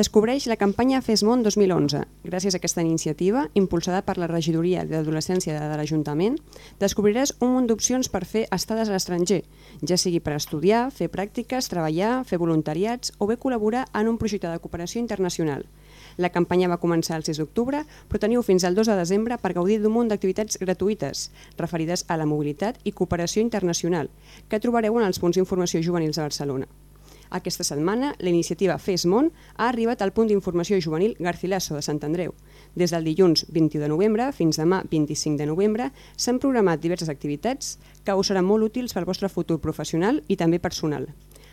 Descobreix la campanya Fes Món 2011. Gràcies a aquesta iniciativa, impulsada per la Regidoria d'Adolescència de l'Ajuntament, descobriràs un munt d'opcions per fer estades a l'estranger, ja sigui per estudiar, fer pràctiques, treballar, fer voluntariats o bé col·laborar en un projecte de cooperació internacional. La campanya va començar el 6 d'octubre, però teniu fins al 2 de desembre per gaudir d'un munt d'activitats gratuïtes referides a la mobilitat i cooperació internacional, que trobareu en els punts d'informació juvenils de Barcelona. Aquesta setmana, la iniciativa Fes Món ha arribat al punt d'informació juvenil Garcilaso de Sant Andreu. Des del dilluns 21 de novembre fins demà 25 de novembre s'han programat diverses activitats que us seran molt útils pel vostre futur professional i també personal.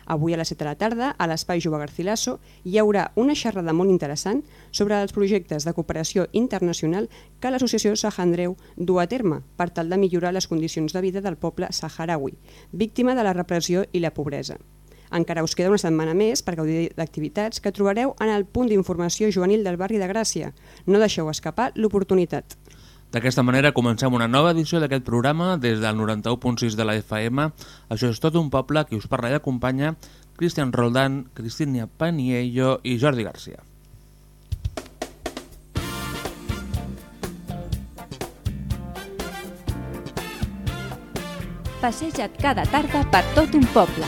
Avui a les 7 de la tarda, a l'Espai Jove Garcilaso, hi haurà una xerrada molt interessant sobre els projectes de cooperació internacional que l'Associació Sahandreu du a terme per tal de millorar les condicions de vida del poble saharaui, víctima de la repressió i la pobresa. Encara us queda una setmana més per gaudir d'activitats que trobareu en el punt d'informació juvenil del barri de Gràcia. No deixeu escapar l'oportunitat. D'aquesta manera comencem una nova edició d'aquest programa des del 91.6 de la FM. Això és tot un poble que us parla i acompanya Cristian Roldán, Cristina Paniello i Jordi Garcia. Passeja't cada tarda per tot un poble,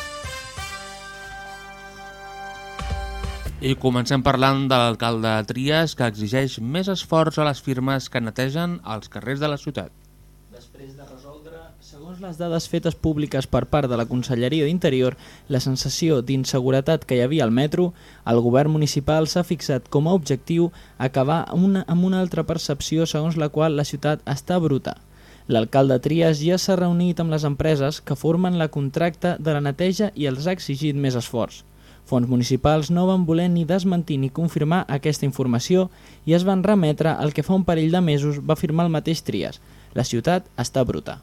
I comencem parlant de l'alcalde Trias, que exigeix més esforç a les firmes que netegen els carrers de la ciutat. Després de resoldre, segons les dades fetes públiques per part de la Conselleria d'Interior, la sensació d'inseguretat que hi havia al metro, el govern municipal s'ha fixat com a objectiu acabar amb una, amb una altra percepció segons la qual la ciutat està bruta. L'alcalde Trias ja s'ha reunit amb les empreses que formen la contracta de la neteja i els ha exigit més esforç. Fons municipals no van voler ni desmentir ni confirmar aquesta informació i es van remetre al que fa un parell de mesos va firmar el mateix Trias. La ciutat està bruta.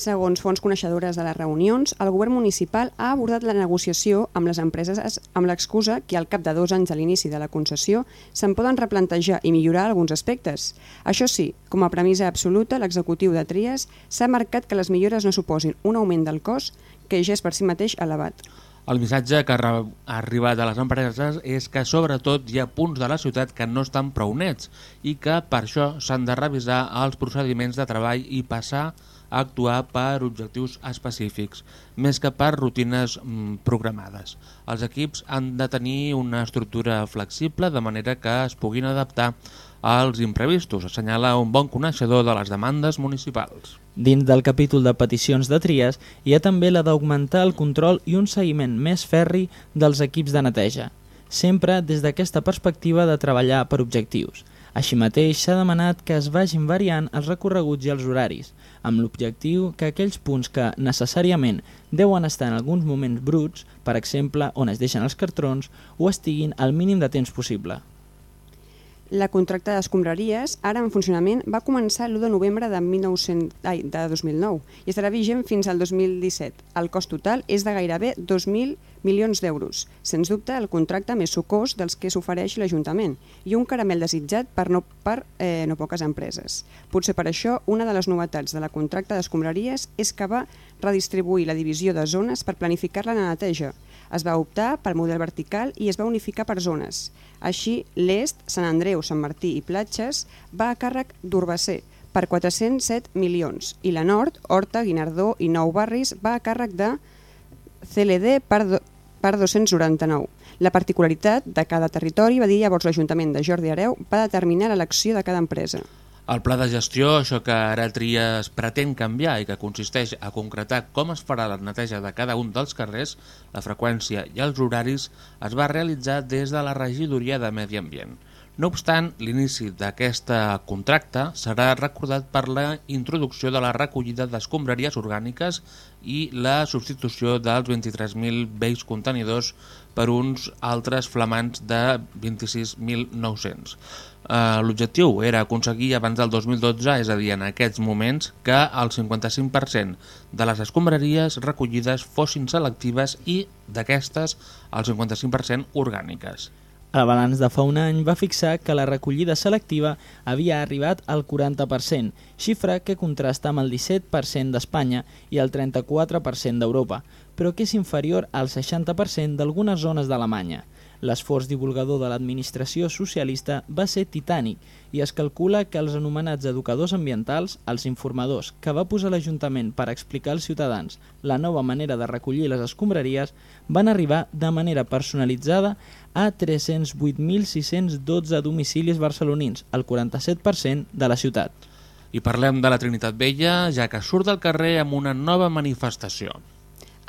Segons fonts coneixedores de les reunions, el govern municipal ha abordat la negociació amb les empreses amb l'excusa que al cap de dos anys a l'inici de la concessió se'n poden replantejar i millorar alguns aspectes. Això sí, com a premissa absoluta, l'executiu de Trias s'ha marcat que les millores no suposin un augment del cost que ja és per si mateix elevat. El missatge que ha arribat a les empreses és que sobretot hi ha punts de la ciutat que no estan prou nets i que per això s'han de revisar els procediments de treball i passar a actuar per objectius específics, més que per rutines mm, programades. Els equips han de tenir una estructura flexible de manera que es puguin adaptar als imprevistos, assenyala un bon coneixedor de les demandes municipals. Dins del capítol de peticions de Tries hi ha també la d'augmentar el control i un seguiment més ferri dels equips de neteja, sempre des d'aquesta perspectiva de treballar per objectius. Així mateix s'ha demanat que es vagin variant els recorreguts i els horaris, amb l'objectiu que aquells punts que necessàriament deuen estar en alguns moments bruts, per exemple on es deixen els cartrons, ho estiguin al mínim de temps possible. La contracta d'escombraries, ara en funcionament, va començar l'1 de novembre de, 1900, ai, de 2009 i estarà vigent fins al 2017. El cost total és de gairebé 2.000 milions d'euros. Sens dubte, el contracte més sucós dels que s'ofereix l'Ajuntament i un caramel desitjat per no, per eh, no poques empreses. Potser per això, una de les novetats de la contracta d'escombraries és que va redistribuir la divisió de zones per planificar la neteja. Es va optar pel model vertical i es va unificar per zones. Així, l'est, Sant Andreu, Sant Martí i Platges, va a càrrec d'Urbacé per 407 milions i la nord, Horta, Guinardó i Nou Barris va a càrrec de CLD per, do, per 299. La particularitat de cada territori, va dir llavors l'Ajuntament de Jordi Areu, va determinar l'elecció de cada empresa. El pla de gestió, això que ara Trias pretén canviar i que consisteix a concretar com es farà la neteja de cada un dels carrers, la freqüència i els horaris, es va realitzar des de la regidoria de Medi Ambient. No obstant, l'inici d'aquest contracte serà recordat per la introducció de la recollida d'escombraries orgàniques i la substitució dels 23.000 vells contenidors per uns altres flamants de 26.900. Uh, L'objectiu era aconseguir abans del 2012, és a dir, en aquests moments, que el 55% de les escombraries recollides fossin selectives i d'aquestes el 55% orgàniques. El balanç de fa un any va fixar que la recollida selectiva havia arribat al 40%, xifra que contrasta amb el 17% d'Espanya i el 34% d'Europa, però que és inferior al 60% d'algunes zones d'Alemanya. L'esforç divulgador de l'administració socialista va ser titànic i es calcula que els anomenats educadors ambientals, els informadors que va posar l'Ajuntament per explicar als ciutadans la nova manera de recollir les escombraries, van arribar de manera personalitzada a 308.612 domicilis barcelonins, el 47% de la ciutat. I parlem de la Trinitat Vella, ja que surt al carrer amb una nova manifestació.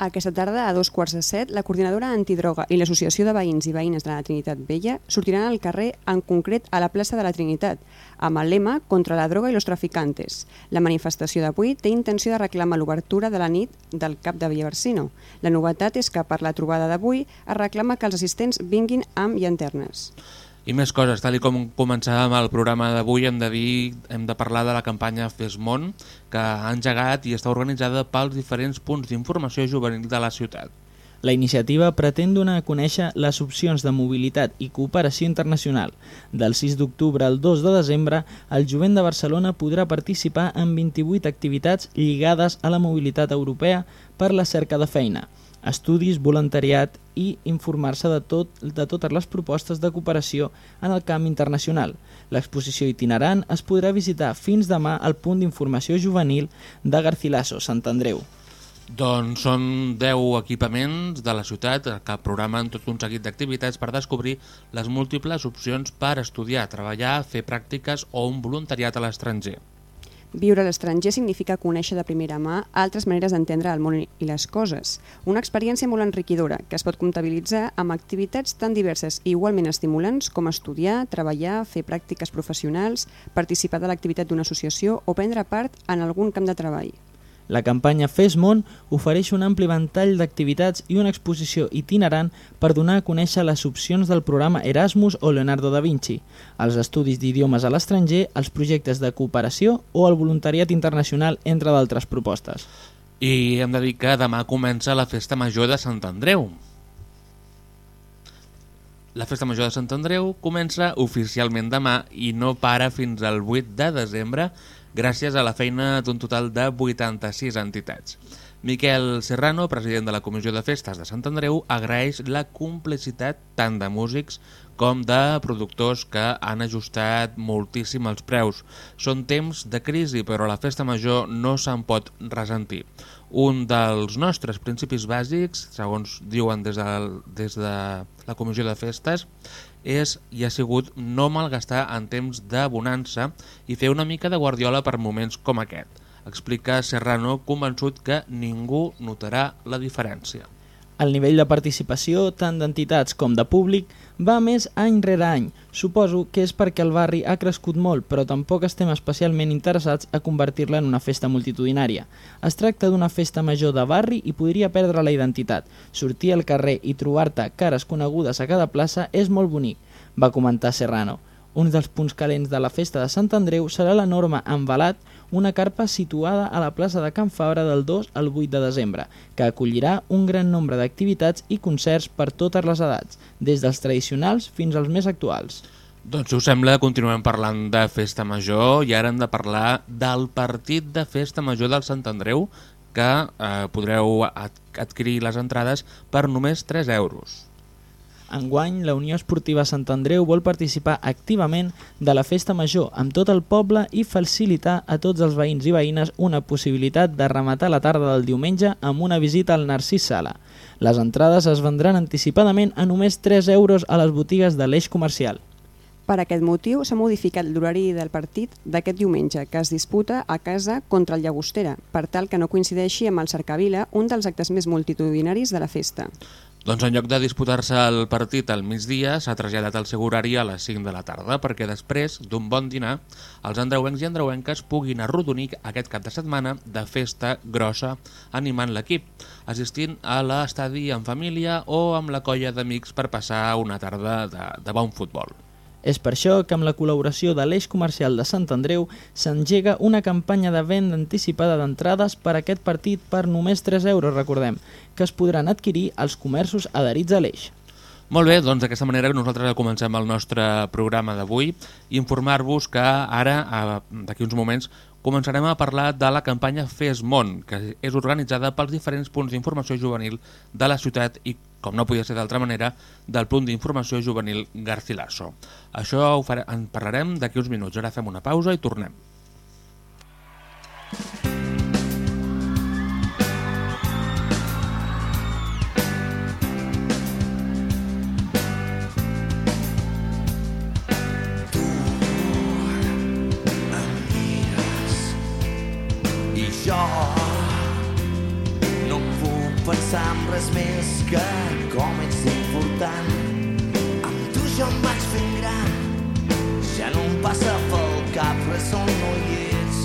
Aquesta tarda, a dos quarts de set, la coordinadora antidroga i l'Associació de Veïns i Veïnes de la Trinitat Vella sortiran al carrer, en concret a la plaça de la Trinitat, amb el lema contra la droga i los traficantes. La manifestació d'avui té intenció de reclamar l'obertura de la nit del cap de Villaversino. La novetat és que per la trobada d'avui es reclama que els assistents vinguin amb llanternes. I més coses, tal i com començàvem el programa d'avui, hem hem de parlar de la campanya Fesmont, que ha engegat i està organitzada pels diferents punts d'informació juvenil de la ciutat. La iniciativa pretén donar a conèixer les opcions de mobilitat i cooperació internacional. Del 6 d'octubre al 2 de desembre, el jovent de Barcelona podrà participar en 28 activitats lligades a la mobilitat europea per la cerca de feina estudis, voluntariat i informar-se de, tot, de totes les propostes de cooperació en el camp internacional. L'exposició itinerant es podrà visitar fins demà al punt d'informació juvenil de Garcilaso, Sant Andreu. Doncs són 10 equipaments de la ciutat que programen tot un seguit d'activitats per descobrir les múltiples opcions per estudiar, treballar, fer pràctiques o un voluntariat a l'estranger. Viure a l'estranger significa conèixer de primera mà altres maneres d'entendre el món i les coses. Una experiència molt enriquidora que es pot comptabilitzar amb activitats tan diverses i igualment estimulants com estudiar, treballar, fer pràctiques professionals, participar de l'activitat d'una associació o prendre part en algun camp de treball. La campanya Fes Món ofereix un ampli ventall d'activitats i una exposició itinerant per donar a conèixer les opcions del programa Erasmus o Leonardo da Vinci, els estudis d'idiomes a l'estranger, els projectes de cooperació o el voluntariat internacional, entre d'altres propostes. I hem de dir que demà comença la Festa Major de Sant Andreu. La Festa Major de Sant Andreu comença oficialment demà i no para fins al 8 de desembre gràcies a la feina d'un total de 86 entitats. Miquel Serrano, president de la Comissió de Festes de Sant Andreu, agraeix la complicitat tant de músics com de productors que han ajustat moltíssim els preus. Són temps de crisi, però la festa major no se'n pot ressentir. Un dels nostres principis bàsics, segons diuen des de, des de la Comissió de Festes, és i ha sigut no malgastar en temps de bonança i fer una mica de guardiola per moments com aquest. Explica Serrano convençut que ningú notarà la diferència. El nivell de participació, tant d'entitats com de públic, va més any rere any. Suposo que és perquè el barri ha crescut molt, però tampoc estem especialment interessats a convertir-la en una festa multitudinària. Es tracta d'una festa major de barri i podria perdre la identitat. Sortir al carrer i trobar-te cares conegudes a cada plaça és molt bonic, va comentar Serrano. Un dels punts calents de la festa de Sant Andreu serà l'enorme envalat una carpa situada a la plaça de Can Fabra del 2 al 8 de desembre, que acollirà un gran nombre d'activitats i concerts per totes les edats, des dels tradicionals fins als més actuals. Doncs si us sembla, continuem parlant de Festa Major i ara hem de parlar del partit de Festa Major del Sant Andreu que eh, podreu adquirir les entrades per només 3 euros. Enguany, la Unió Esportiva Sant Andreu vol participar activament de la festa major amb tot el poble i facilitar a tots els veïns i veïnes una possibilitat de rematar la tarda del diumenge amb una visita al Narcís Sala. Les entrades es vendran anticipadament a només 3 euros a les botigues de l'eix comercial. Per aquest motiu s'ha modificat l'horari del partit d'aquest diumenge, que es disputa a casa contra el Llagostera, per tal que no coincideixi amb el Cercavila, un dels actes més multitudinaris de la festa. Doncs en lloc de disputar-se el partit al migdia, s'ha traslladat el seu horari a les 5 de la tarda, perquè després d'un bon dinar, els andreuencs i andreuenques puguin arrodonir aquest cap de setmana de festa grossa animant l'equip, assistint a l'estadi en família o amb la colla d'amics per passar una tarda de, de bon futbol. És per això que amb la col·laboració de l'Eix Comercial de Sant Andreu s'engega una campanya de venda anticipada d'entrades per a aquest partit per només 3 euros, recordem, que es podran adquirir als comerços adherits a l'Eix. Molt bé, doncs d'aquesta manera nosaltres comencem el nostre programa d'avui i informar-vos que ara, d'aquí uns moments, començarem a parlar de la campanya Fes Món, que és organitzada pels diferents punts d'informació juvenil de la ciutat i, com no podia ser d'altra manera, del punt d'informació juvenil Garcilaso. Això ho farem, en parlarem d'aquí uns minuts. Ara fem una pausa i tornem. jo pensar en res més que com ets important. Amb tu jo em vaig fent gran, ja no em passa pel cap res on no hi ets.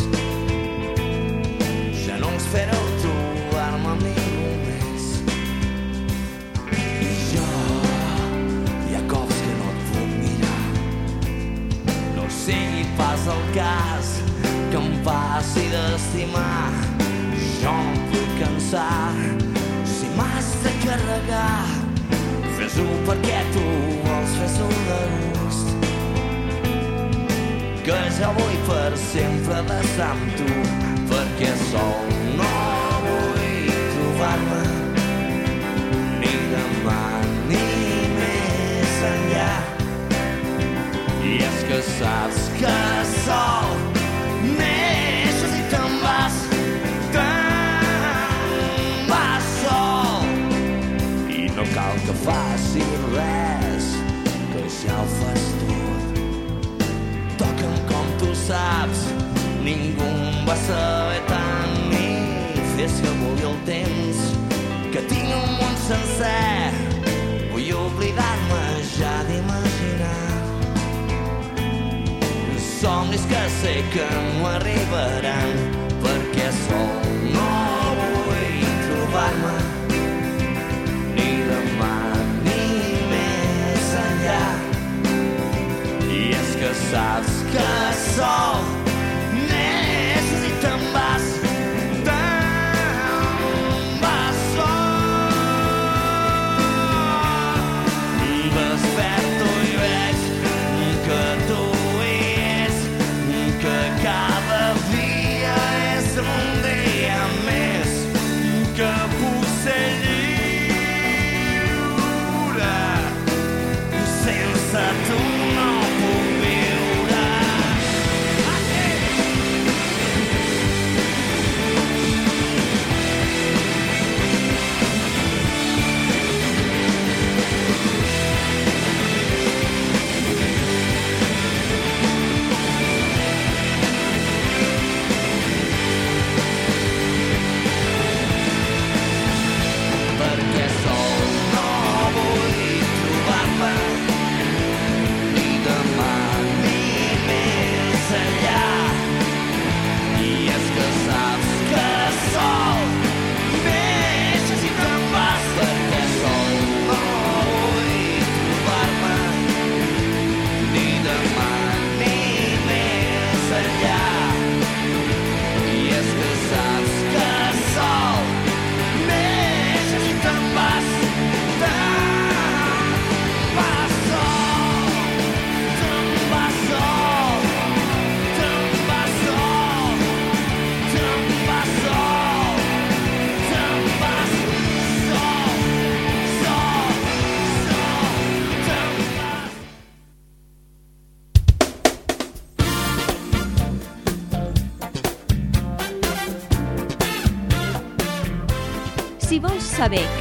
Ja no espero trobar-me amb ningú més. I jo hi ha cops que no et puc mirar. No sigui pas el cas que em passi d'estimar. Jo no em puc cansar carregar. Fes-ho perquè tu vols, fes-ho de gust. Que jo vull per sempre d'estar amb tu, perquè sol no vull trobar-me ni demà ni més enllà. I és que saps que sol neixes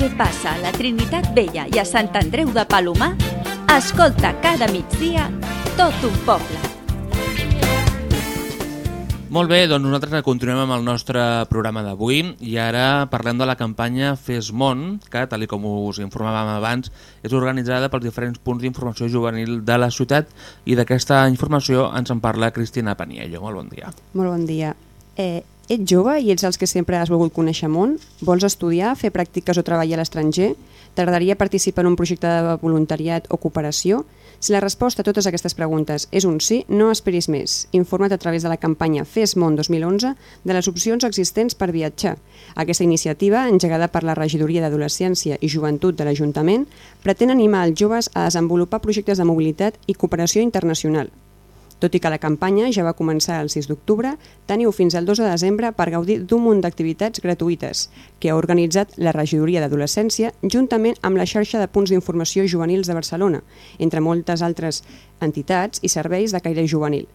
què passa a la Trinitat Vella i a Sant Andreu de Palomar, escolta cada migdia tot un poble. Molt bé, doncs nosaltres continuem amb el nostre programa d'avui i ara parlem de la campanya Fes Món, que, tal i com us informàvem abans, és organitzada pels diferents punts d'informació juvenil de la ciutat i d'aquesta informació ens en parla Cristina Paniello. Molt bon dia. Molt bon dia. Eh, ets jove i ets els que sempre has volgut conèixer món? Vols estudiar, fer pràctiques o treballar a l'estranger? T'agradaria participar en un projecte de voluntariat o cooperació? Si la resposta a totes aquestes preguntes és un sí, no esperis més. Informa't a través de la campanya Fes Món 2011 de les opcions existents per viatjar. Aquesta iniciativa, engegada per la Regidoria d'Adolescència i Joventut de l'Ajuntament, pretén animar els joves a desenvolupar projectes de mobilitat i cooperació internacional, tot i que la campanya ja va començar el 6 d'octubre, teniu fins al 2 de desembre per gaudir d'un munt d'activitats gratuïtes que ha organitzat la Regidoria d'Adolescència juntament amb la xarxa de punts d'informació juvenils de Barcelona, entre moltes altres entitats i serveis de caire juvenil.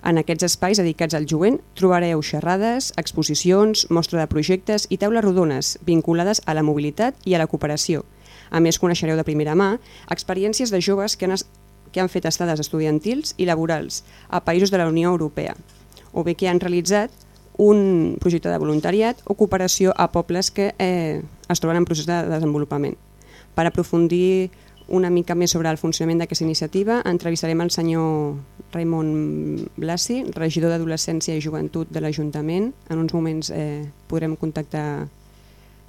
En aquests espais dedicats al jovent trobareu xerrades, exposicions, mostra de projectes i taules rodones vinculades a la mobilitat i a la cooperació. A més, coneixereu de primera mà experiències de joves que han que han fet estades estudiantils i laborals a països de la Unió Europea, o bé que han realitzat un projecte de voluntariat o cooperació a pobles que eh, es troben en procés de desenvolupament. Per aprofundir una mica més sobre el funcionament d'aquesta iniciativa, entrevistarem el senyor Raimon Blasi, regidor d'Adolescència i Joventut de l'Ajuntament. En uns moments eh, podrem contactar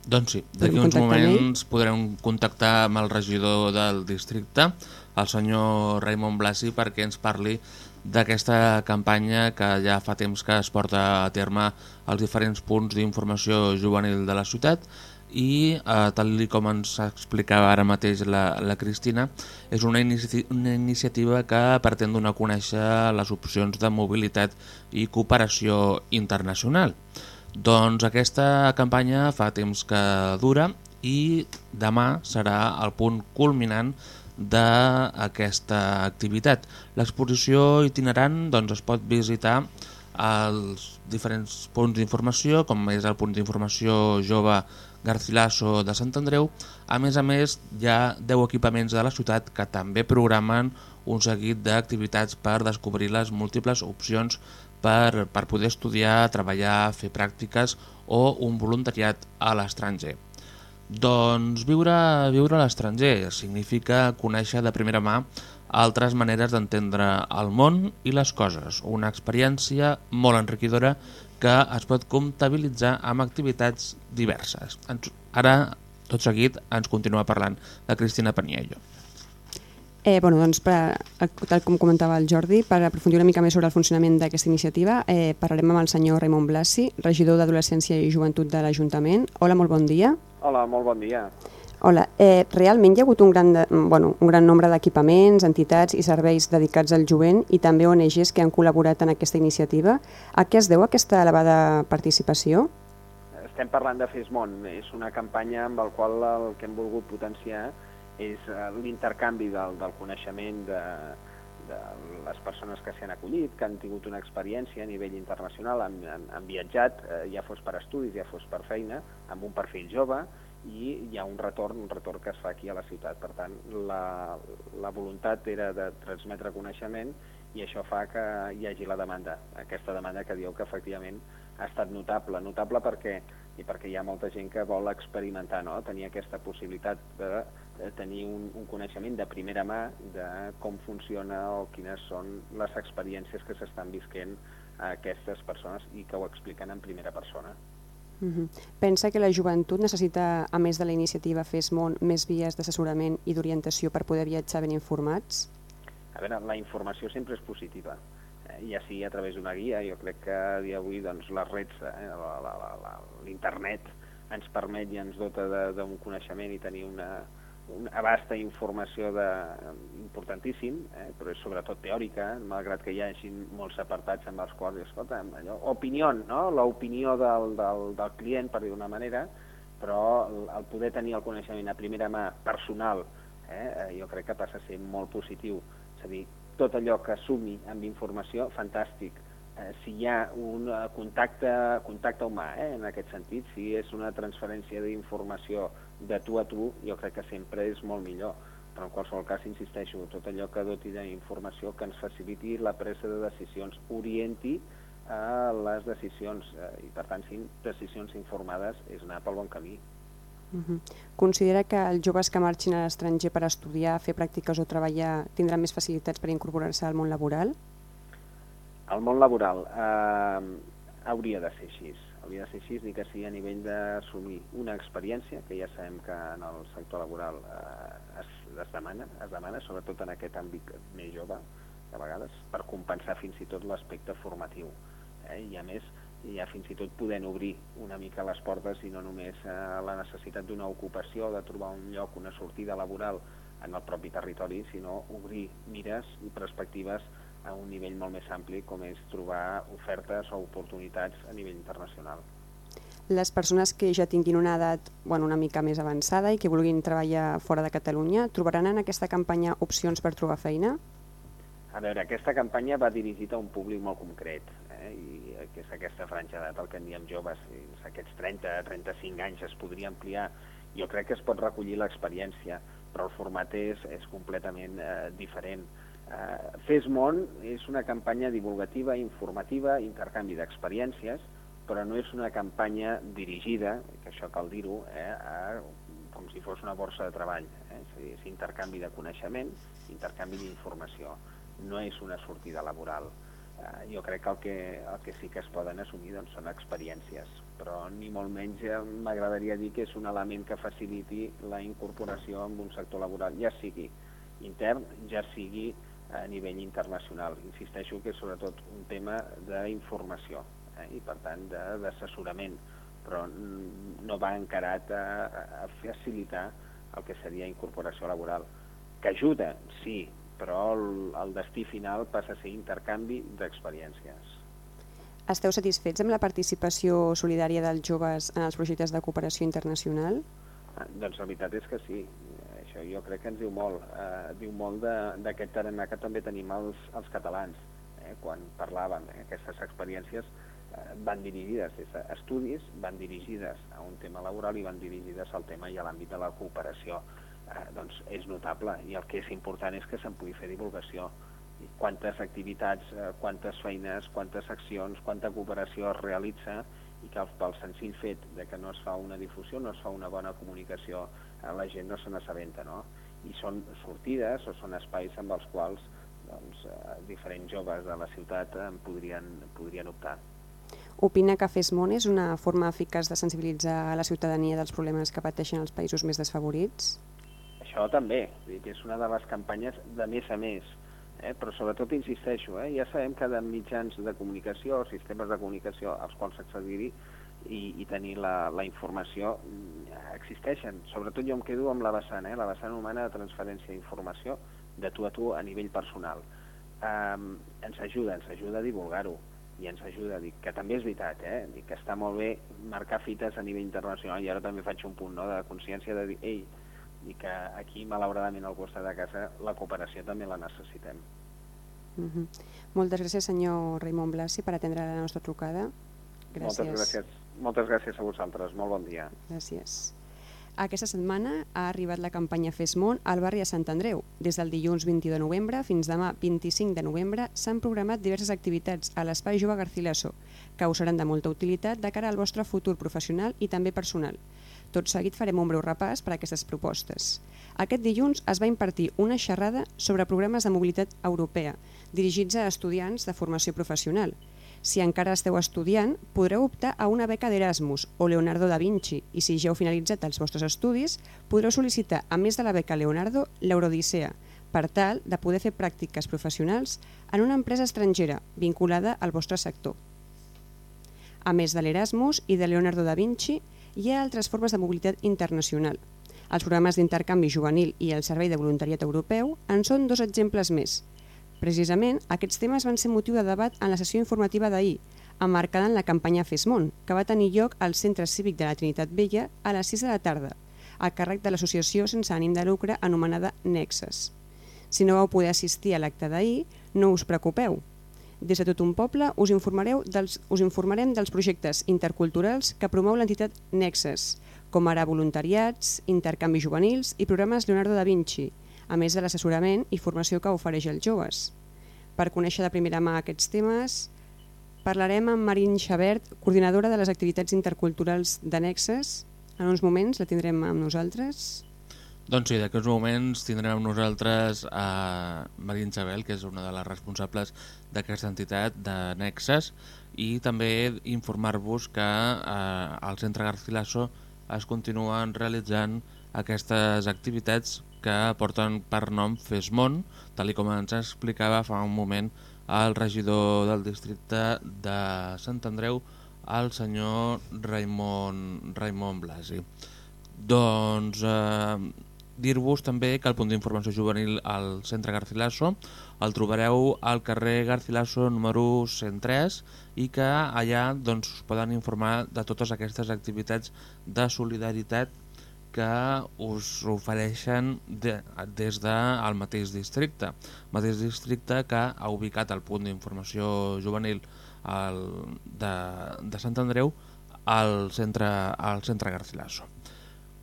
doncs sí, d'aquí uns moments podrem contactar amb el regidor del districte el senyor Raimon Blasi perquè ens parli d'aquesta campanya que ja fa temps que es porta a terme als diferents punts d'informació juvenil de la ciutat i eh, tal com ens explicava ara mateix la, la Cristina és una, inici una iniciativa que pretén donar a conèixer les opcions de mobilitat i cooperació internacional. Doncs aquesta campanya fa temps que dura i demà serà el punt culminant d'aquesta activitat. L'exposició itinerant doncs, es pot visitar als diferents punts d'informació, com és el punt d'informació jove Garcilaso de Sant Andreu. A més a més, hi ha 10 equipaments de la ciutat que també programen un seguit d'activitats per descobrir les múltiples opcions per, per poder estudiar, treballar, fer pràctiques o un voluntariat a l'estranger. Doncs viure, viure a l'estranger significa conèixer de primera mà altres maneres d'entendre el món i les coses, una experiència molt enriquidora que es pot comptabilitzar amb activitats diverses. Ara, tot seguit, ens continua parlant la Cristina Paniello. Eh, bueno, doncs, per, tal com comentava el Jordi, per aprofundir una mica més sobre el funcionament d'aquesta iniciativa, eh, parlarem amb el senyor Raimon Blasi, regidor d'Adolescència i Joventut de l'Ajuntament. Hola, molt bon dia. Hola, molt bon dia. Hola, eh, realment hi ha hagut un gran, de, bueno, un gran nombre d'equipaments, entitats i serveis dedicats al jovent i també ONGs que han col·laborat en aquesta iniciativa. A què es deu aquesta elevada participació? Estem parlant de FESMON, és una campanya amb el qual el que hem volgut potenciar és eh, l'intercanvi del, del coneixement de, de les persones que s'hi han acollit, que han tingut una experiència a nivell internacional, han, han, han viatjat, eh, ja fos per estudis, ja fos per feina, amb un perfil jove, i hi ha un retorn, un retorn que es fa aquí a la ciutat. Per tant, la, la voluntat era de transmetre coneixement i això fa que hi hagi la demanda, aquesta demanda que diu que efectivament ha estat notable. Notable perquè, i perquè hi ha molta gent que vol experimentar, no? tenir aquesta possibilitat de tenir un, un coneixement de primera mà de com funciona o quines són les experiències que s'estan visquent a aquestes persones i que ho expliquen en primera persona. Uh -huh. Pensa que la joventut necessita, a més de la iniciativa FES Món, més vies d'assessorament i d'orientació per poder viatjar ben informats? A veure, la informació sempre és positiva, eh? ja sigui a través d'una guia, jo crec que a dia d'avui doncs, les redes, eh? l'internet ens permet i ens dota d'un coneixement i tenir una, una vasta informació de, importantíssim, eh, però és sobretot teòrica, malgrat que hi hagi molts apartats amb els quals, escolta, allò, opinió, no? l'opinió del, del, del client, per dir d'una manera, però el, poder tenir el coneixement a primera mà personal, eh, eh, jo crec que passa a ser molt positiu. És a dir, tot allò que sumi amb informació, fantàstic, eh, si hi ha un eh, contacte, contacte humà, eh, en aquest sentit, si és una transferència d'informació de tu a tu, jo crec que sempre és molt millor. Però en qualsevol cas, insisteixo, tot allò que doti d'informació que ens faciliti la presa de decisions, orienti a les decisions eh, i per tant si decisions informades és anar pel bon camí. Uh -huh. Considera que els joves que marxin a l'estranger per estudiar, fer pràctiques o treballar tindran més facilitats per incorporar-se al món laboral? El món laboral eh, hauria de ser així. Hauria de ser així, ni que sigui a nivell d'assumir una experiència, que ja sabem que en el sector laboral eh, es, es, demana, es demana, sobretot en aquest àmbit més jove, de vegades, per compensar fins i tot l'aspecte formatiu. Eh? I a més, ja fins i tot podent obrir una mica les portes i no només eh, la necessitat d'una ocupació, de trobar un lloc, una sortida laboral en el propi territori, sinó obrir mires i perspectives a un nivell molt més ampli com és trobar ofertes o oportunitats a nivell internacional. Les persones que ja tinguin una edat bueno, una mica més avançada i que vulguin treballar fora de Catalunya, trobaran en aquesta campanya opcions per trobar feina? A veure, aquesta campanya va dirigida a un públic molt concret, eh? i que és aquesta franja d'edat, el que en diem joves, aquests 30-35 anys es podria ampliar. Jo crec que es pot recollir l'experiència, però el format és, és completament eh, diferent. Eh, Fes Món és una campanya divulgativa, informativa, intercanvi d'experiències, però no és una campanya dirigida, que això cal dir-ho, eh, com si fos una borsa de treball. Eh? És, dir, és intercanvi de coneixement, intercanvi d'informació. No és una sortida laboral. Eh, jo crec que el, que el que sí que es poden assumir doncs, són experiències, però ni molt menys eh, m'agradaria dir que és un element que faciliti la incorporació en un sector laboral, ja sigui intern, ja sigui a nivell internacional. Insisteixo que és sobretot un tema d'informació eh, i per tant d'assessorament, però no va encarat a, a facilitar el que seria incorporació laboral. Que ajuda, sí, però el, el destí final passa a ser intercanvi d'experiències. Esteu satisfets amb la participació solidària dels joves en els projectes de cooperació internacional? Ah, doncs la veritat és que sí això jo crec que ens diu molt, eh, diu molt d'aquest tarannà que també tenim els, els catalans, eh, quan parlàvem, eh, aquestes experiències eh, van dirigides des d'estudis, van dirigides a un tema laboral i van dirigides al tema i a l'àmbit de la cooperació. Eh, doncs és notable i el que és important és que se'n pugui fer divulgació. Quantes activitats, eh, quantes feines, quantes accions, quanta cooperació es realitza i que pel senzill fet de que no es fa una difusió, no es fa una bona comunicació la gent no se n'assabenta, no? I són sortides o són espais amb els quals doncs, eh, diferents joves de la ciutat en podrien, podrien optar. Opina que Fes Món és una forma eficaç de sensibilitzar a la ciutadania dels problemes que pateixen els països més desfavorits? Això també, que és una de les campanyes de més a més, eh? però sobretot insisteixo, eh? ja sabem que de mitjans de comunicació, sistemes de comunicació als quals s'accedir i, i tenir la, la informació mm, existeixen. Sobretot jo em quedo amb la vessant, eh? la vessant humana de transferència d'informació de tu a tu a nivell personal. Um, ens ajuda, ens ajuda a divulgar-ho i ens ajuda a dir que també és veritat, eh? dir que està molt bé marcar fites a nivell internacional i ara també faig un punt no? de consciència de dir, ei, i que aquí, malauradament, al costat de casa, la cooperació també la necessitem. Uh -huh. Moltes gràcies, senyor Raimon Blasi, per atendre la nostra trucada. Gràcies. Moltes gràcies. Moltes gràcies a vosaltres. Molt bon dia. Gràcies. Aquesta setmana ha arribat la campanya Fes Món al barri de Sant Andreu. Des del dilluns 21 de novembre fins demà 25 de novembre s'han programat diverses activitats a l'Espai Jove Garcilaso que us seran de molta utilitat de cara al vostre futur professional i també personal. Tot seguit farem un breu repàs per a aquestes propostes. Aquest dilluns es va impartir una xerrada sobre programes de mobilitat europea dirigits a estudiants de formació professional si encara esteu estudiant, podreu optar a una beca d'Erasmus o Leonardo da Vinci i si ja heu finalitzat els vostres estudis, podreu sol·licitar, a més de la beca Leonardo, l'Eurodissea, per tal de poder fer pràctiques professionals en una empresa estrangera vinculada al vostre sector. A més de l'Erasmus i de Leonardo da Vinci, hi ha altres formes de mobilitat internacional. Els programes d'intercanvi juvenil i el Servei de Voluntariat Europeu en són dos exemples més – Precisament, aquests temes van ser motiu de debat en la sessió informativa d'ahir, emmarcada en la campanya Fesmont, que va tenir lloc al Centre Cívic de la Trinitat Vella a les 6 de la tarda, a càrrec de l'associació sense ànim de lucre anomenada Nexes. Si no vau poder assistir a l'acte d'ahir, no us preocupeu. Des de tot un poble us, informareu dels, us informarem dels projectes interculturals que promou l'entitat Nexes, com ara voluntariats, intercanvis juvenils i programes Leonardo da Vinci, a més de l'assessorament i formació que ofereix als joves. Per conèixer de primera mà aquests temes, Parlarem amb Marín Xabert, coordinadora de les activitats interculturals d'Annexes. En uns moments la tindrem amb nosaltres. Doncs sí, d'aquests moments tindrem amb nosaltres a Marín Xabel, que és una de les responsables d'aquesta entitat de Nexes, i també informar-vos que eh, al Centre Garcilaso es continuen realitzant aquestes activitats que porten per nom Fesmont, tal com ens explicava fa un moment el regidor del districte de Sant Andreu, el senyor Raimon, Raimon Blasi. Doncs eh, dir-vos també que el punt d'informació juvenil al centre Garcilaso el trobareu al carrer Garcilaso número 103 i que allà doncs, us poden informar de totes aquestes activitats de solidaritat que us ofereixen de, des del mateix districte. mateix districte que ha ubicat el punt d'informació juvenil el, de, de Sant Andreu al centre, al centre Garcilaso.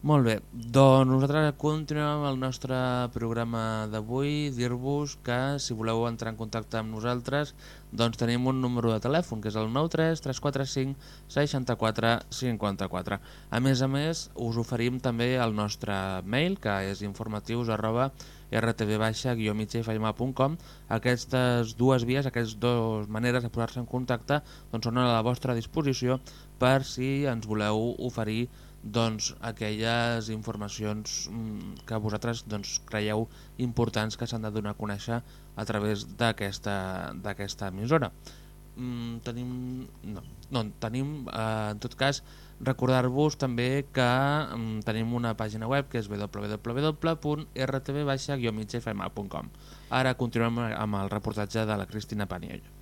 Molt bé, doncs nosaltres continuem el nostre programa d'avui, dir-vos que si voleu entrar en contacte amb nosaltres doncs tenim un número de telèfon que és el 93 345 64 54. A més a més us oferim també el nostre mail que és informatius arroba rtv-migfm.com Aquestes dues vies, aquestes dues maneres de posar-se en contacte doncs són a la vostra disposició per si ens voleu oferir doncs, aquelles informacions mm, que vosaltres doncs, creieu importants que s'han de donar a conèixer a través d'aquesta emissora. Mm, tenim, no, no, tenim eh, en tot cas recordar-vos també que mm, tenim una pàgina web que és www.rtv-migfm.com Ara continuem amb el reportatge de la Cristina Paniello.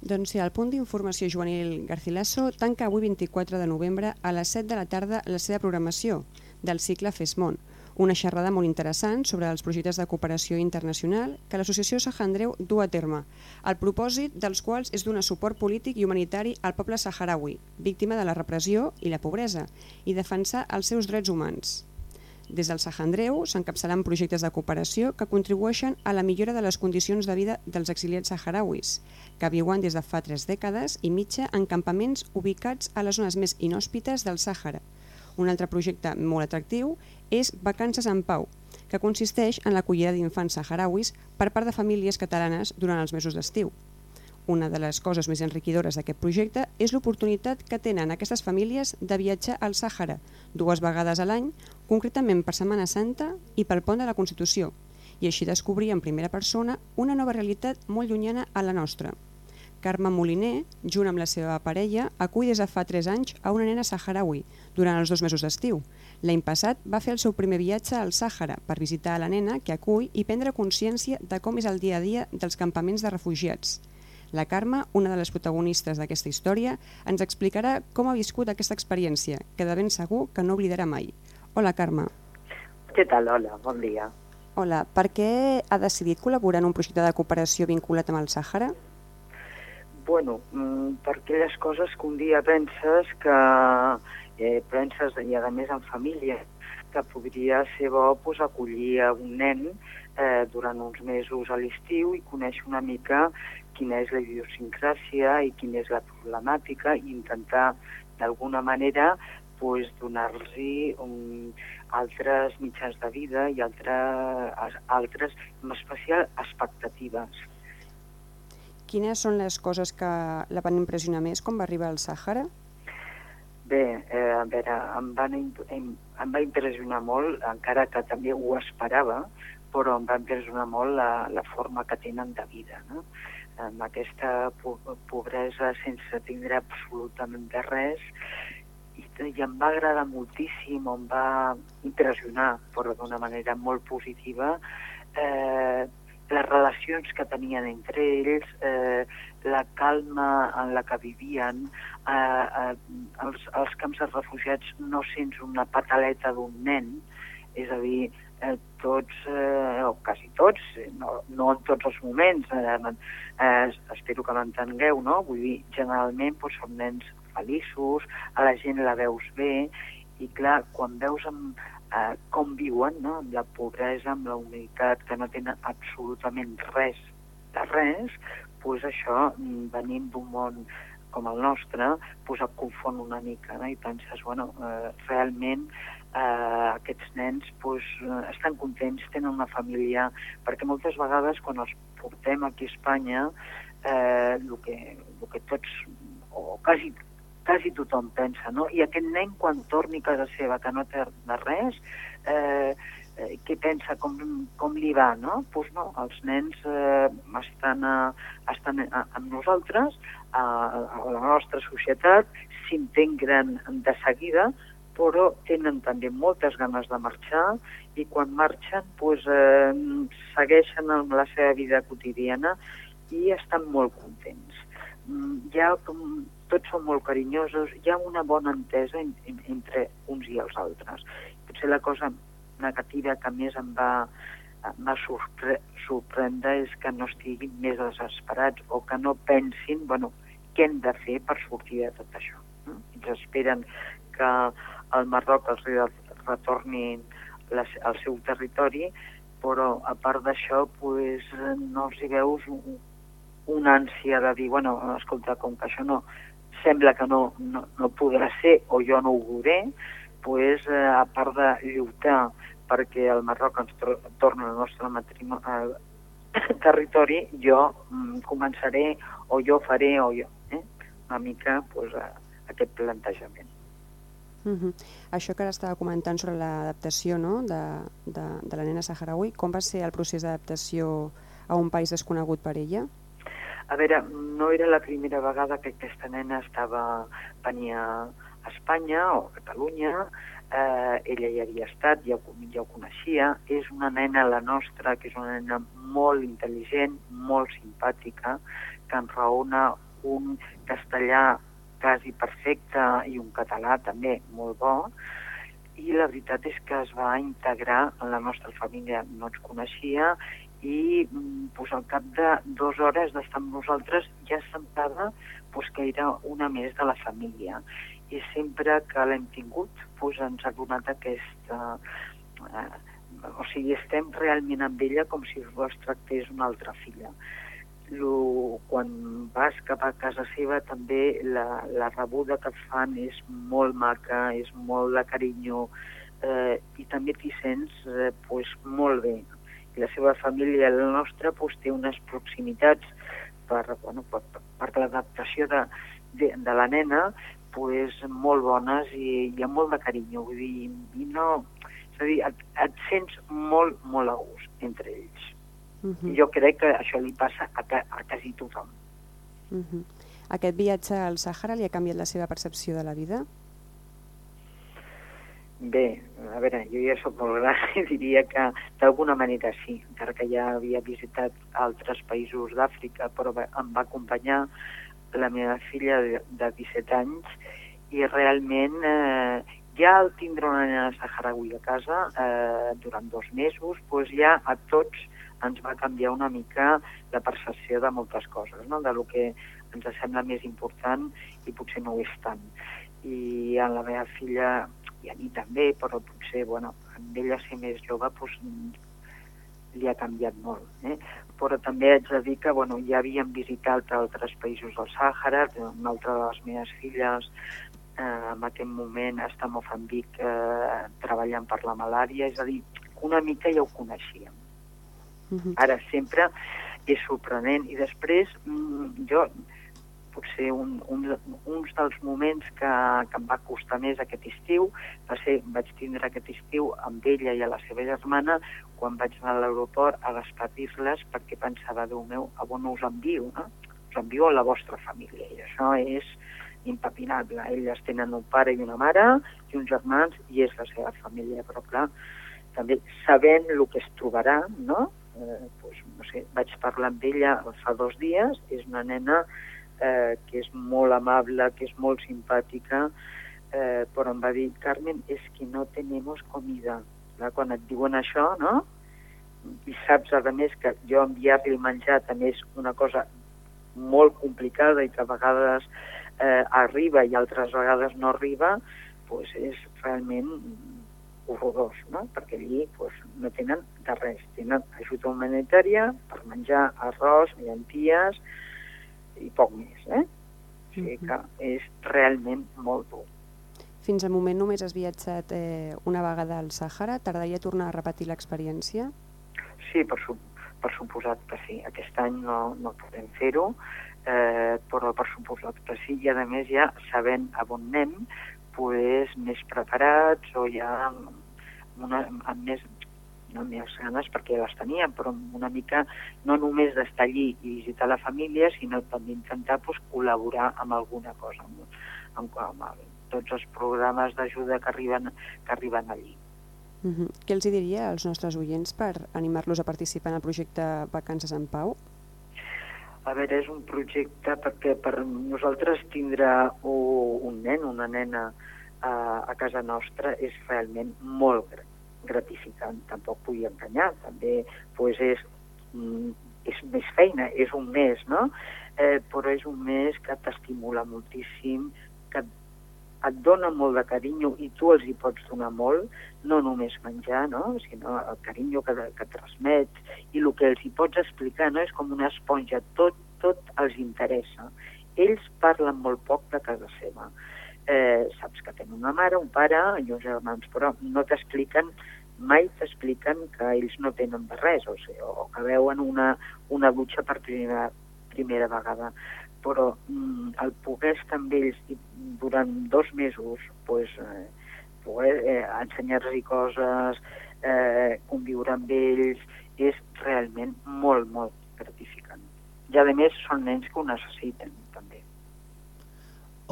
Doncs sí, el punt d'informació juvenil Garcilaso tanca avui 24 de novembre a les 7 de la tarda la seva programació del cicle FESMON, una xerrada molt interessant sobre els projectes de cooperació internacional que l'associació Sahandreu du a terme, el propòsit dels quals és donar suport polític i humanitari al poble saharaui, víctima de la repressió i la pobresa, i defensar els seus drets humans. Des del Sahandreu s'encapçaran projectes de cooperació que contribueixen a la millora de les condicions de vida dels exiliats saharauis, que viuen des de fa tres dècades i mitja en campaments ubicats a les zones més inhòspites del Sàhara. Un altre projecte molt atractiu és Vacances en Pau, que consisteix en l'acollida d'infants saharauis per part de famílies catalanes durant els mesos d'estiu. Una de les coses més enriquidores d'aquest projecte és l'oportunitat que tenen aquestes famílies de viatjar al Sàhara dues vegades a l'any, concretament per Setmana Santa i pel Pont de la Constitució, i així descobrir en primera persona una nova realitat molt llunyana a la nostra. Carme Moliner, junt amb la seva parella, acull des de fa 3 anys a una nena saharaui durant els dos mesos d'estiu. L'any passat va fer el seu primer viatge al Sàhara per visitar la nena que acull i prendre consciència de com és el dia a dia dels campaments de refugiats. La Carme, una de les protagonistes d'aquesta història, ens explicarà com ha viscut aquesta experiència, que de ben segur que no oblidarà mai. Hola, Carme. Què tal? Hola, bon dia. Hola, per què ha decidit col·laborar en un projecte de cooperació vinculat amb el Sàhara? Bueno, mm, per aquelles coses que un dia penses que eh, penses, i a més en família, que podria ser bo pues, acollir a un nen eh, durant uns mesos a l'estiu i conèixer una mica quina és la idiosincràsia i quina és la problemàtica i intentar d'alguna manera pues, donar-los um, altres mitjans de vida i altres, altres, en especial, expectatives. Quines són les coses que la van impressionar més quan va arribar al Sàhara? Bé, eh, a veure, em, van, em, em va impressionar molt, encara que també ho esperava, però em va impressionar molt la, la forma que tenen de vida. No? amb aquesta pobresa sense tindre absolutament de res i, em va agradar moltíssim, em va impressionar, però d'una manera molt positiva, eh, les relacions que tenien entre ells, eh, la calma en la que vivien, eh, eh, els, els camps de refugiats no sents una pataleta d'un nen, és a dir, eh, tots, eh, o quasi tots, eh, no, no en tots els moments, eh, eh, espero que m'entengueu, no? Vull dir, generalment doncs, són nens feliços, a la gent la veus bé, i clar, quan veus amb, eh, com viuen, no? amb la pobresa, amb la humilitat, que no tenen absolutament res de res, pues això, mm, venint d'un món com el nostre, pues et confon una mica, no? i penses, bueno, eh, realment eh, aquests nens pues, estan contents, tenen una família, perquè moltes vegades quan els portem aquí a Espanya, eh, el, que, el que tots, o quasi, quasi tothom pensa, no? I aquest nen quan torni a casa seva, que no té de res, eh, eh, què pensa, com, com li va, no? Doncs pues no, els nens eh, estan, a, estan a, amb nosaltres, a, a la nostra societat, s'integren de seguida, però tenen també moltes ganes de marxar i quan marxen pues, eh, segueixen amb la seva vida quotidiana i estan molt contents. Mm, Ja com tots són molt carinyosos, hi ha una bona entesa en, en, entre uns i els altres. Potser la cosa negativa que més em va, em va sorpre sorprendre és que no estiguin més desesperats o que no pensin bueno, què hem de fer per sortir de tot això. Ells esperen que el Marroc els retorni la, al seu territori, però a part d'això pues, no els hi veus un, una ànsia de dir, bueno, escolta, com que això no, sembla que no, no, no podrà ser o jo no ho veuré, pues, eh, a part de lluitar perquè el Marroc ens tor torni al nostre matrimoni, territori, jo mm, començaré o jo faré o jo, eh? una mica pues, a, aquest plantejament. Uh -huh. Això que ara estava comentant sobre l'adaptació no? de, de, de la nena saharaui, com va ser el procés d'adaptació a un país desconegut per ella? A veure, no era la primera vegada que aquesta nena estava venia a Espanya o a Catalunya, eh, ella hi havia estat, ja, ho- ja ho coneixia, és una nena, la nostra, que és una nena molt intel·ligent, molt simpàtica, que enraona un castellà quasi perfecte i un català també molt bo, i la veritat és que es va integrar en la nostra família, no ens coneixia, i mm, pues, al cap de dues hores d'estar amb nosaltres ja semblava pues, que era una més de la família i sempre que l'hem tingut pues, ens ha donat aquesta... Eh, o sigui, estem realment amb ella com si es tractés una altra filla. Lo, quan vas cap a casa seva també la, la rebuda que et fan és molt maca, és molt de carinyo eh, i també t'hi sents eh, pues, molt bé. I la seva família la nostra pues, té unes proximitats per, bueno, per, per l'adaptació de, de, de la nena pues, molt bones i hi ha molt de carinyo. Vull dir, i no, és a dir, et, et sents molt, molt a gust entre ells. Uh -huh. jo crec que això li passa a, ca, a quasi tothom. Uh -huh. Aquest viatge al Sàhara li ha canviat la seva percepció de la vida? Bé, a veure, jo ja sóc molt gran i diria que d'alguna manera sí, encara que ja havia visitat altres països d'Àfrica, però em va acompanyar la meva filla de, de 17 anys i realment eh, ja al tindre una nena saharaui a casa eh, durant dos mesos, doncs ja a tots ens va canviar una mica la percepció de moltes coses, no? de lo que ens sembla més important i potser no ho és tant. I a la meva filla i a mi també, però potser, bueno, amb ella ser més jove, doncs, li ha canviat molt. Eh? Però també haig de dir que, bueno, ja havíem visitat altres països del Sàhara, una altra de les meves filles eh, en aquest moment està a Mozambic eh, treballant per la malària, és a dir, una mica ja ho coneixíem. Uh -huh. Ara sempre és sorprenent i després mm, jo potser un, un, uns dels moments que, que em va costar més aquest estiu va ser, vaig tindre aquest estiu amb ella i a la seva germana quan vaig anar a l'aeroport a despedir-les perquè pensava, Déu meu, a on us envio, no? Us envio a la vostra família i això és impepinable. Elles tenen un pare i una mare i uns germans i és la seva família, però clar, també sabent el que es trobarà, no? Eh, doncs, no sé, vaig parlar amb ella fa dos dies, és una nena eh, que és molt amable, que és molt simpàtica, eh, però em va dir, Carmen, és que no tenemos comida. Clar, quan et diuen això, no? I saps, a més, que jo enviar-li menjar també és una cosa molt complicada i que a vegades eh, arriba i altres vegades no arriba, doncs és realment horrorós, no? perquè allí doncs, no tenen de res. Tenen ajuda humanitària per menjar arròs, llenties, i poc més, eh? O sigui que és realment molt dur. Fins al moment només has viatjat eh, una vegada al Sàhara. T'agradaria tornar a repetir l'experiència? Sí, per, su per suposat que sí. Aquest any no, no podem fer-ho, eh, però per suposat que sí. I a més ja sabent a on anem, pues, més preparats o ja amb, una, amb més no amb més ganes perquè les teníem, però amb una mica no només d'estar allí i visitar la família, sinó també intentar pues, col·laborar amb alguna cosa, amb, amb, amb, amb tots els programes d'ajuda que arriben, que arriben allí. Uh -huh. Què els diria als nostres oients per animar-los a participar en el projecte Vacances en Pau? A veure, és un projecte perquè per nosaltres tindre un nen, una nena a, a casa nostra és realment molt gratificant. Tampoc vull enganyar, també pues, és, mm, és més feina, és un mes, no? Eh, però és un mes que t'estimula moltíssim, que et dona molt de carinyo i tu els hi pots donar molt, no només menjar, no? sinó el carinyo que, que transmets i el que els hi pots explicar no? és com una esponja, tot, tot els interessa. Ells parlen molt poc de casa seva. Eh, saps que tenen una mare, un pare i uns germans, però no t'expliquen mai t'expliquen que ells no tenen de res, o, sigui, o que veuen una, una dutxa per primera, primera vegada però mm, el poder estar amb ells durant dos mesos, pues, eh, poder eh, ensenyar-los coses, eh, conviure amb ells, és realment molt, molt gratificant. I a més són nens que ho necessiten.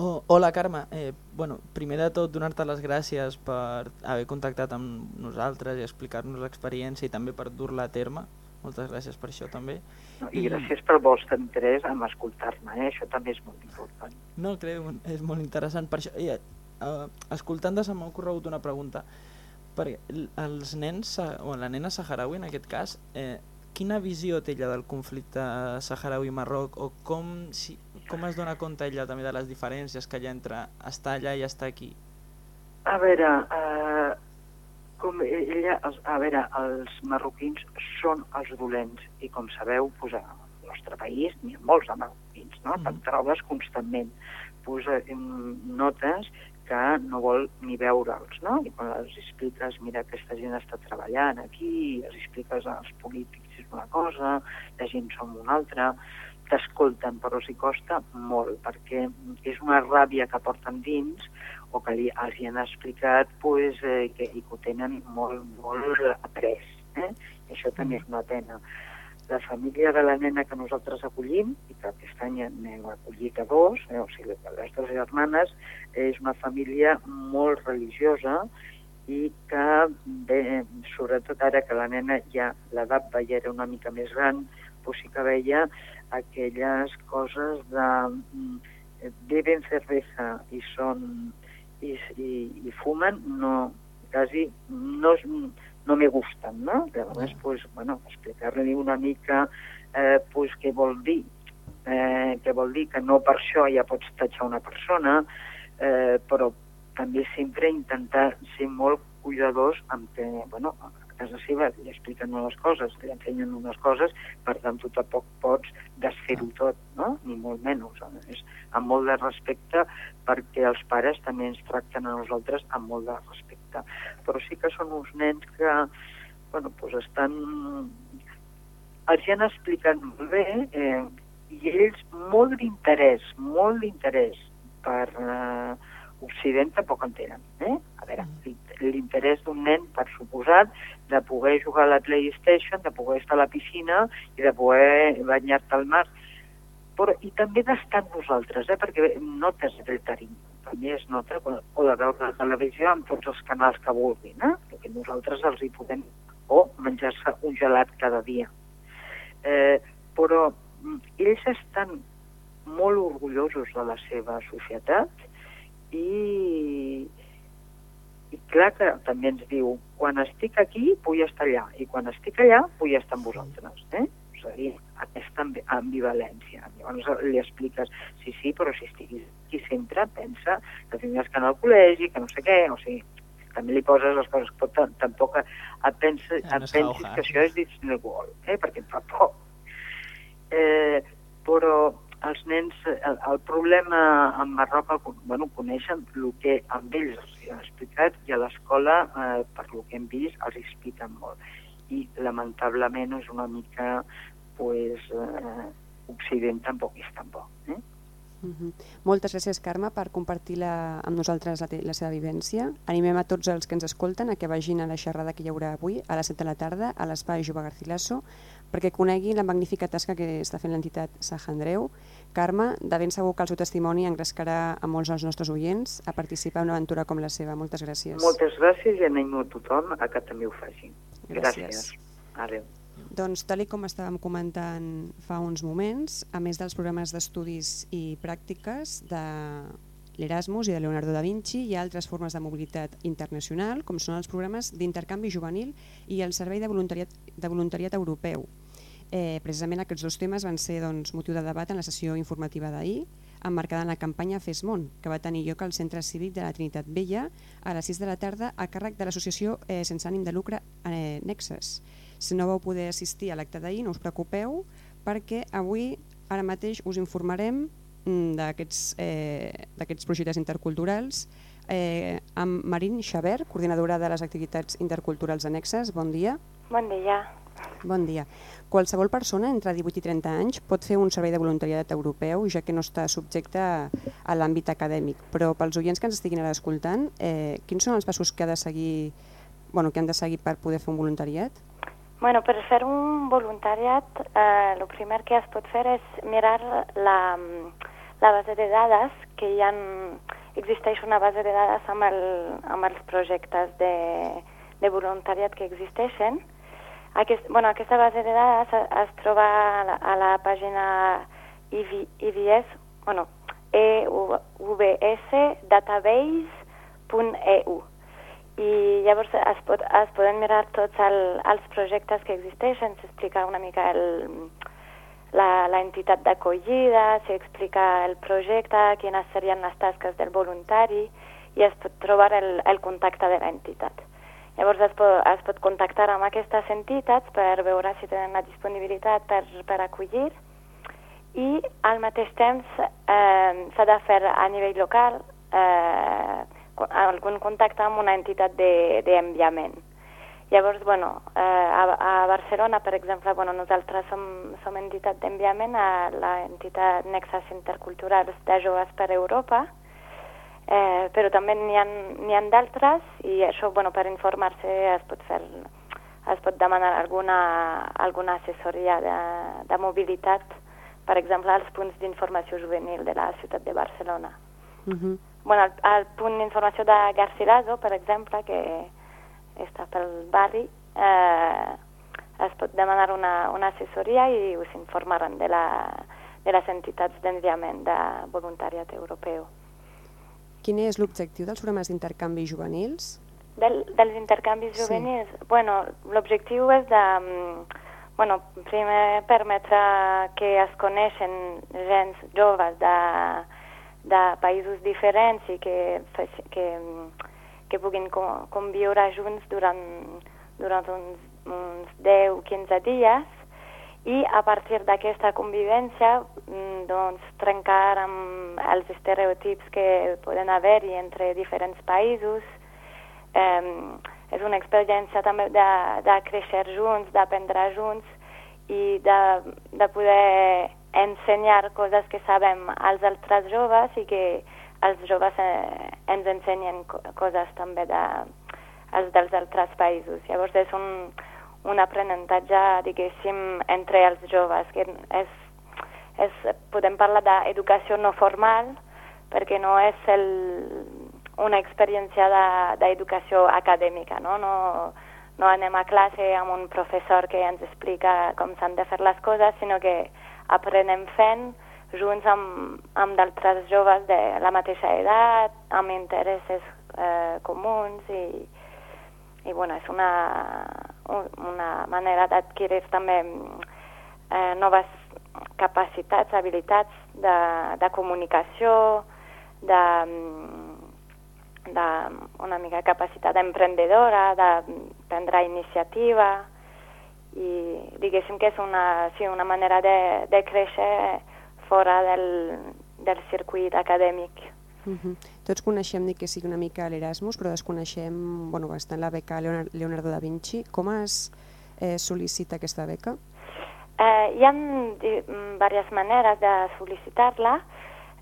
Oh, hola Carme, eh, bueno, primer de tot donar-te les gràcies per haver contactat amb nosaltres i explicar-nos l'experiència i també per dur-la a terme moltes gràcies per això també. No, I, gràcies pel vostre interès en escoltar-me, eh? això també és molt important. No, creu, és molt interessant per això. I, uh, escoltant-te se m'ha ocorregut una pregunta. Perquè els nens, o la nena saharaui en aquest cas, eh, quina visió té ella del conflicte saharaui-Marroc o com, si, com es dona compte ella també de les diferències que hi ha entre estar allà i estar aquí? A veure, eh, com ella, a veure, els marroquins són els dolents i com sabeu, pues, al nostre país n'hi ha molts de marroquins, no? Mm. Te'n trobes constantment. Pues, eh, notes que no vol ni veure'ls, no? I quan els expliques, mira, aquesta gent està treballant aquí, els expliques als polítics és una cosa, la gent som una altra, t'escolten, però s'hi costa molt, perquè és una ràbia que porten dins, o que li, els hi han explicat pues, eh, que, i que ho tenen molt, molt après. Eh? I això també és una pena. La família de la nena que nosaltres acollim, i que aquest any n'hem acollit a dos, eh, o sigui, les dues germanes, és una família molt religiosa i que, bé, sobretot ara que la nena ja l'edat veia era una mica més gran, doncs sí que veia aquelles coses de mm, beben cervesa i són i, i, i fumen, no, quasi no, no me gusten, no? Llavors, pues, bueno, explicar-li una mica eh, pues, què vol dir, eh, què vol dir que no per això ja pots tatxar una persona, eh, però també sempre intentar ser molt cuidadors amb que, bueno, casa seva li expliquen unes coses, li ensenyen unes coses, per tant tu tampoc pots desfer-ho ah. tot, no? ni molt menys. És amb molt de respecte perquè els pares també ens tracten a nosaltres amb molt de respecte. Però sí que són uns nens que bueno, doncs estan... Els hi han explicat molt bé eh, i ells molt d'interès, molt d'interès per... Eh, Occident tampoc en tenen. Eh? A veure, mm. l'interès d'un nen, per suposat, de poder jugar a la PlayStation, de poder estar a la piscina i de poder banyar-te al mar. Però, I també d'estar amb nosaltres, eh? perquè notes el carinyo. També es nota, o de veure la televisió amb tots els canals que vulguin, eh? perquè nosaltres els hi podem o menjar-se un gelat cada dia. Eh, però mm, ells estan molt orgullosos de la seva societat i, i clar que també ens diu quan estic aquí vull estar allà i quan estic allà vull estar amb vosaltres eh? és a dir, aquesta ambivalència llavors li expliques sí, sí, però si estiguis aquí sempre pensa que tindràs que anar al col·legi que no sé què, o sigui també li poses les coses, però tampoc et, pensa, et pensis que això és Disney World, eh? perquè em fa por. Eh, però els nens, el, el problema amb Marroc, bueno, coneixen el que amb ells els han explicat i a l'escola, eh, per lo que hem vist, els expliquen molt. I lamentablement és una mica, pues, eh, Occident tampoc és tan bo. Eh? Mhm. Moltes gràcies, Carme, per compartir la, amb nosaltres la, la seva vivència. Animem a tots els que ens escolten a que vagin a la xerrada que hi haurà avui, a les 7 de la tarda, a l'Espai Jove Garcilaso, perquè coneguin la magnífica tasca que està fent l'entitat Sant Andreu. Carme, de ben segur que el seu testimoni engrescarà a molts dels nostres oients a participar en una aventura com la seva. Moltes gràcies. Moltes gràcies i animo a tothom a que també ho facin. Gràcies. Adéu. Doncs, tal com estàvem comentant fa uns moments, a més dels programes d'estudis i pràctiques de l'Erasmus i de Leonardo da Vinci, ha altres formes de mobilitat internacional, com són els programes d'intercanvi juvenil i el Servei de Voluntariat, de voluntariat Europeu. Eh, precisament aquests dos temes van ser doncs, motiu de debat en la sessió informativa d'ahir, emmarcada en la campanya Fes Món, que va tenir lloc al Centre Cívic de la Trinitat Vella a les 6 de la tarda a càrrec de l'associació eh, sense ànim de lucre eh, Nexus. Si no vau poder assistir a l'acte d'ahir, no us preocupeu, perquè avui, ara mateix, us informarem d'aquests eh, projectes interculturals eh, amb Marín Xaver, coordinadora de les activitats interculturals annexes. Bon dia. Bon dia. Bon dia. Qualsevol persona entre 18 i 30 anys pot fer un servei de voluntariat europeu, ja que no està subjecte a, a l'àmbit acadèmic. Però pels oients que ens estiguin ara escoltant, eh, quins són els passos que, ha de seguir, bueno, que han de seguir per poder fer un voluntariat? Bueno, per fer un voluntariat, eh, el primer que es pot fer és mirar la, la base de dades, que hi ha, existeix una base de dades amb, el, amb els projectes de, de voluntariat que existeixen. Aquest, bueno, aquesta base de dades es, es troba a la, a la pàgina IVS, bueno, evsdatabase.eu i llavors es, pot, es poden mirar tots el, els projectes que existeixen, s'explica una mica el, la, la entitat d'acollida, s'explica el projecte, quines serien les tasques del voluntari i es pot trobar el, el contacte de l'entitat. Llavors es pot, es pot contactar amb aquestes entitats per veure si tenen la disponibilitat per, per acollir i al mateix temps eh, s'ha de fer a nivell local eh, algun contacte amb una entitat d'enviament. De, Llavors, bueno, eh, a, a Barcelona, per exemple, bueno, nosaltres som, som entitat d'enviament a l'entitat Nexas Interculturals de Joves per Europa, eh, però també n'hi ha, ha d'altres i això, bueno, per informar-se es pot fer es pot demanar alguna, alguna assessoria de, de mobilitat, per exemple, als punts d'informació juvenil de la ciutat de Barcelona. Uh -huh. Bueno, el, el punt d'informació de Garcilaso, per exemple, que està pel barri, eh, es pot demanar una, una assessoria i us informaran de, la, de les entitats d'enviament de voluntariat europeu. Quin és l'objectiu dels programes d'intercanvi juvenils? Del, dels intercanvis Sí. juvenils, bueno, l'objectiu és de, mm, bueno, primer permetre que es coneixen gens joves de, de països diferents i que, que, mm, que puguin co- conviure junts durant, durant uns, uns 10-15 dies i a partir d'aquesta convivència mm, doncs, trencar amb els estereotips que poden haver-hi entre diferents països. Eh, és una experiència també de, de créixer junts, d'aprendre junts i de, de poder ensenyar coses que sabem als altres joves i que els joves eh, ens ensenyen co coses també de, els dels altres països. Llavors és un, un aprenentatge, diguéssim, entre els joves, que és, és, podem parlar d'educació no formal, perquè no és el, una experiència de- d'educació acadèmica, no? no? No anem a classe amb un professor que ens explica com s'han de fer les coses, sinó que aprenem fent junts amb, amb d'altres joves de la mateixa edat, amb interessos eh, comuns i, i bueno, és una, un- una manera d'adquirir també eh, noves capacitats, habilitats de, de comunicació, de, de una mica capacitat emprendedora, de prendre iniciativa i diguéssim que és una, sí, una manera de, de créixer fora del, del circuit acadèmic. Uh -huh. Tots coneixem ni que sigui una mica l'Erasmus, però desconeixem bueno, bastant la beca Leonardo, da Vinci. Com es eh, sol·licita aquesta beca? Eh, hi ha diverses maneres de sol·licitar-la.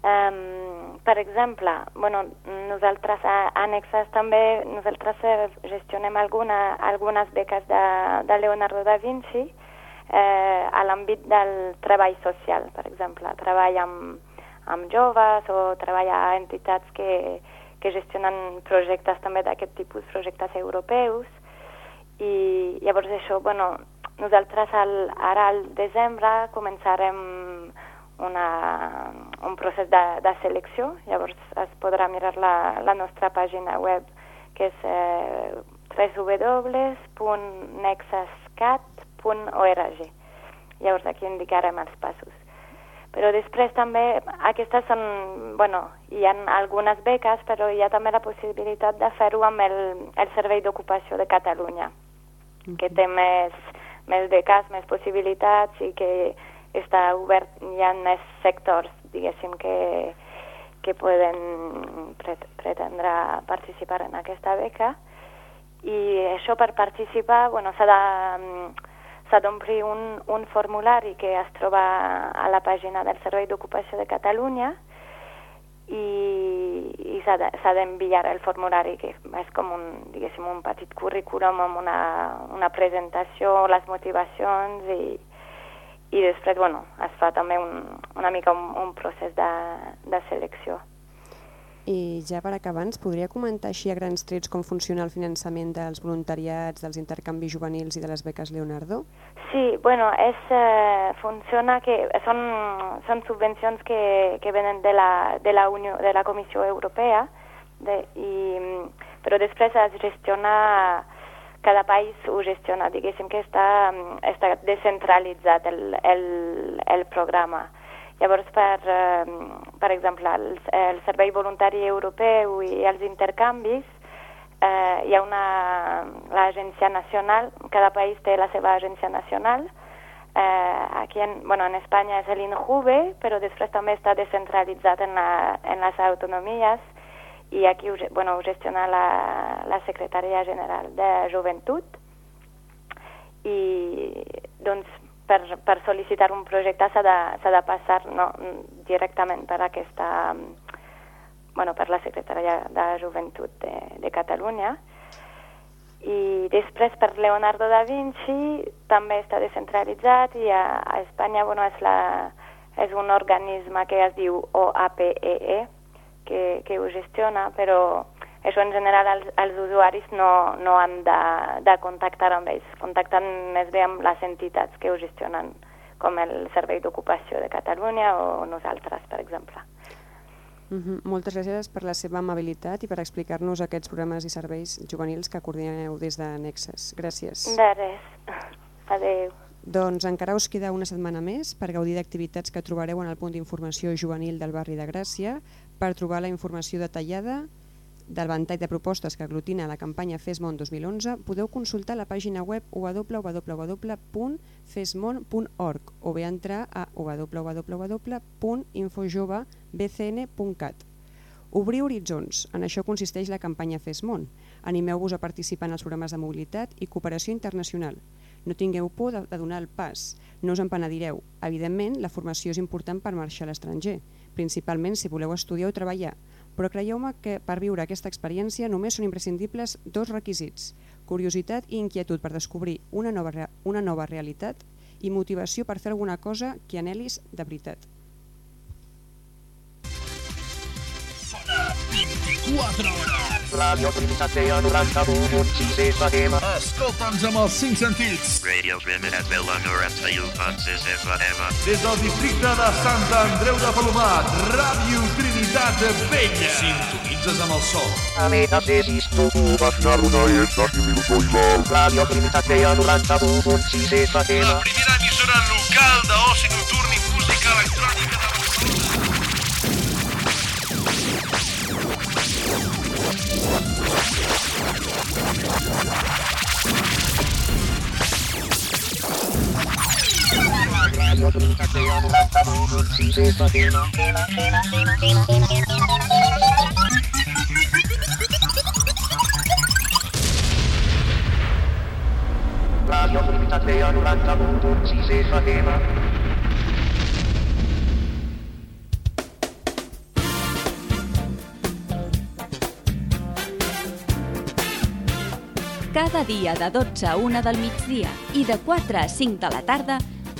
Um, per exemple, bueno, nosaltres a Annexes també nosaltres gestionem alguna, algunes beques de, de Leonardo da Vinci eh, a l'àmbit del treball social, per exemple, treball amb, amb joves o treball a entitats que, que gestionen projectes també d'aquest tipus, projectes europeus, i llavors això, bueno, nosaltres al, ara al desembre començarem una, un procés de, de selecció, llavors es podrà mirar la, la nostra pàgina web que és eh, www.nexascat.org. Llavors aquí indicarem els passos. Però després també, aquestes són, bueno, hi ha algunes beques, però hi ha també la possibilitat de fer-ho amb el, el Servei d'Ocupació de Catalunya, uh -huh. que té més, més beques, més possibilitats i que està obert, hi ha més sectors, diguéssim, que, que poden pretendre participar en aquesta beca. I això per participar, bueno, s'ha de s'ha d'omplir un, un formulari que es troba a la pàgina del Servei d'Ocupació de Catalunya i, i s'ha d'enviar el formulari, que és com un, diguéssim, un petit currículum amb una, una presentació, les motivacions i, i després, bueno, es fa també un, una mica un, un procés de, de selecció. I ja per acabar, ens podria comentar així a grans trets com funciona el finançament dels voluntariats, dels intercanvis juvenils i de les beques Leonardo? Sí, bueno, és, eh, funciona que són, són subvencions que, que venen de la, de la, Unió, de la Comissió Europea, de, i, però després es gestiona, cada país ho gestiona, diguéssim que està, està descentralitzat el, el, el programa. Llavors, per, eh, per exemple, el, el Servei Voluntari Europeu i els intercanvis, eh, hi ha una l'agència nacional, cada país té la seva agència nacional, eh, aquí en, bueno, en Espanya és l'INJUVE, però després també està descentralitzat en, la, en les autonomies i aquí bueno, ho gestiona la, la Secretaria General de Joventut. I doncs per, per sol·licitar un projecte s'ha de, de passar no, directament per aquesta, bueno, per la Secretaria de Joventut de, de Catalunya. I després per Leonardo da Vinci també està descentralitzat i a, a Espanya bueno, és, la, és un organisme que es diu OAPEE e, que, que ho gestiona, però això en general els, els usuaris no, no han de, de contactar amb ells, contacten més bé amb les entitats que ho gestionen, com el Servei d'Ocupació de Catalunya o nosaltres, per exemple. Uh -huh. Moltes gràcies per la seva amabilitat i per explicar-nos aquests programes i serveis juvenils que coordineu des de Nexes. Gràcies. De res. Adéu. Doncs encara us queda una setmana més per gaudir d'activitats que trobareu en el punt d'informació juvenil del barri de Gràcia, per trobar la informació detallada del ventall de propostes que aglutina la campanya FESMON 2011, podeu consultar la pàgina web www.fesmon.org o bé entrar a www.infojovebcn.cat. Obrir horitzons, en això consisteix la campanya FESMON. Animeu-vos a participar en els programes de mobilitat i cooperació internacional. No tingueu por de, de donar el pas, no us en penedireu. Evidentment, la formació és important per marxar a l'estranger, principalment si voleu estudiar o treballar, però creieu-me que per viure aquesta experiència només són imprescindibles dos requisits, curiositat i inquietud per descobrir una nova, una nova realitat i motivació per fer alguna cosa que anhelis de veritat. Sona 24 Ràdio Trinitat Vella 91.6 FM. Escolta'ns amb els cinc sentits. Radio Trinitat Vella 91.6 FM. Des del districte de Sant Andreu de Palomat, Ràdio Trinitat Vella. Sintonitzes amb el sol. Ametasis tu Basta una i mil soival. Ràdio Trinitat Vella 91.6 FM. La primera emissora local d'oci nocturn i música electrònica Radio Trinitat Vella 91.6 FM. Radio Trinitat Vella 91.6 FM. Cada dia de 12 a 1 del migdia i de 4 a 5 de la tarda,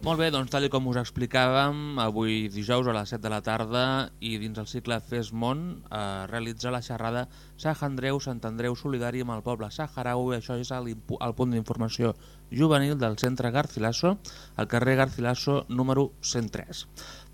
Molt bé, doncs tal com us explicàvem, avui dijous a les 7 de la tarda i dins el cicle Fes Món eh, realitza la xerrada Sant Andreu, Sant Andreu Solidari amb el poble saharau i això és el punt d'informació juvenil del centre Garcilaso, al carrer Garcilaso número 103.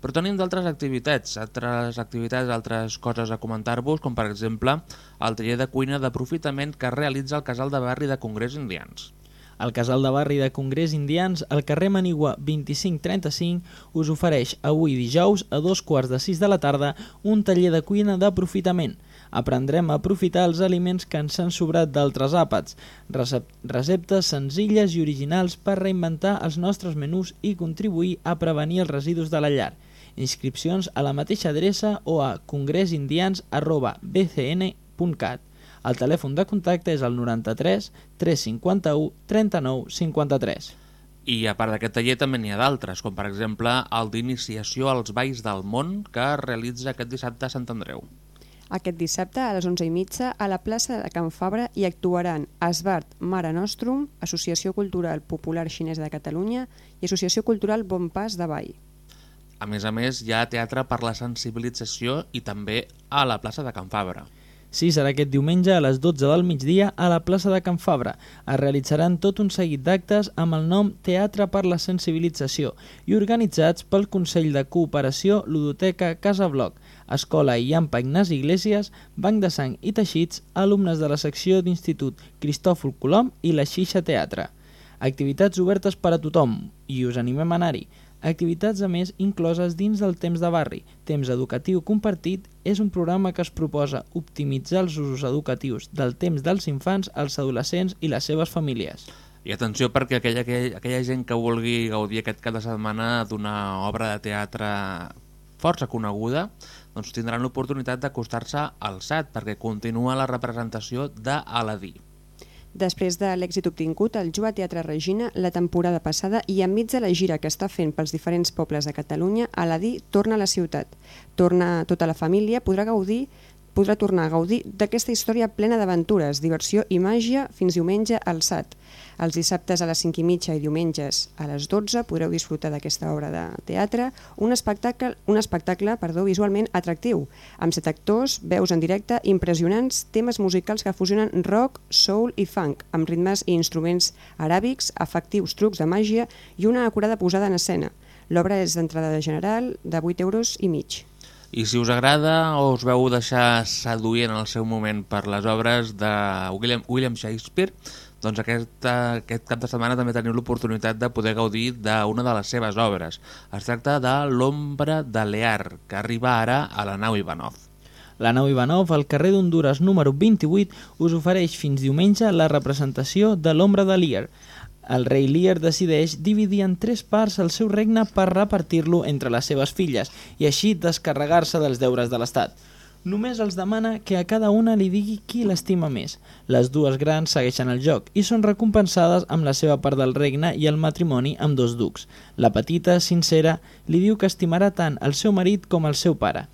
Però tenim d'altres activitats, altres activitats, altres coses a comentar-vos, com per exemple el taller de cuina d'aprofitament que realitza el casal de barri de Congrés Indians. El casal de barri de Congrés Indians, al carrer Manigua 2535, us ofereix avui dijous a dos quarts de sis de la tarda un taller de cuina d'aprofitament. Aprendrem a aprofitar els aliments que ens han sobrat d'altres àpats, recep receptes senzilles i originals per reinventar els nostres menús i contribuir a prevenir els residus de la llar. Inscripcions a la mateixa adreça o a congresindians.bcn.cat. El telèfon de contacte és el 93 351 39 53. I a part d'aquest taller també n'hi ha d'altres, com per exemple el d'iniciació als Valls del Món que es realitza aquest dissabte a Sant Andreu. Aquest dissabte a les 11 i mitja a la plaça de Can Fabra hi actuaran Asbart Mare Nostrum, Associació Cultural Popular Xinesa de Catalunya i Associació Cultural Bon Pas de Vall. A més a més, hi ha teatre per la sensibilització i també a la plaça de Can Fabra. Sí, serà aquest diumenge a les 12 del migdia a la plaça de Can Fabra. Es realitzaran tot un seguit d'actes amb el nom Teatre per la Sensibilització i organitzats pel Consell de Cooperació Ludoteca Casa Bloc, Escola Iampa Ignasi Iglesias, Banc de Sang i Teixits, alumnes de la secció d'Institut Cristòfol Colom i la Xixa Teatre. Activitats obertes per a tothom i us animem a anar-hi. Activitats, a més, incloses dins del Temps de Barri. Temps Educatiu Compartit és un programa que es proposa optimitzar els usos educatius del temps dels infants, els adolescents i les seves famílies. I atenció perquè aquella, aquella, aquella gent que vulgui gaudir aquest cap de setmana d'una obra de teatre força coneguda, doncs tindran l'oportunitat d'acostar-se al SAT perquè continua la representació d'Aladí. Després de l'èxit obtingut al Jua Teatre Regina la temporada passada i enmig de la gira que està fent pels diferents pobles de Catalunya, Aladí torna a la ciutat. Torna tota la família, podrà gaudir podrà tornar a gaudir d'aquesta història plena d'aventures, diversió i màgia fins diumenge al SAT. Els dissabtes a les 5 i mitja i diumenges a les 12 podreu disfrutar d'aquesta obra de teatre, un espectacle, un espectacle perdó, visualment atractiu, amb set actors, veus en directe, impressionants, temes musicals que fusionen rock, soul i funk, amb ritmes i instruments aràbics, efectius trucs de màgia i una acurada posada en escena. L'obra és d'entrada general de 8 euros i mig. I si us agrada o us veu deixar seduir en el seu moment per les obres de William, William Shakespeare, doncs aquest, aquest cap de setmana també teniu l'oportunitat de poder gaudir d'una de les seves obres. Es tracta de L'ombra de Lear, que arriba ara a la nau Ivanov. La nau Ivanov, al carrer d'Honduras número 28, us ofereix fins diumenge la representació de l'ombra de Lear, el rei Lear decideix dividir en tres parts el seu regne per repartir-lo entre les seves filles i així descarregar-se dels deures de l'Estat. Només els demana que a cada una li digui qui l'estima més. Les dues grans segueixen el joc i són recompensades amb la seva part del regne i el matrimoni amb dos ducs. La petita, sincera, li diu que estimarà tant el seu marit com el seu pare.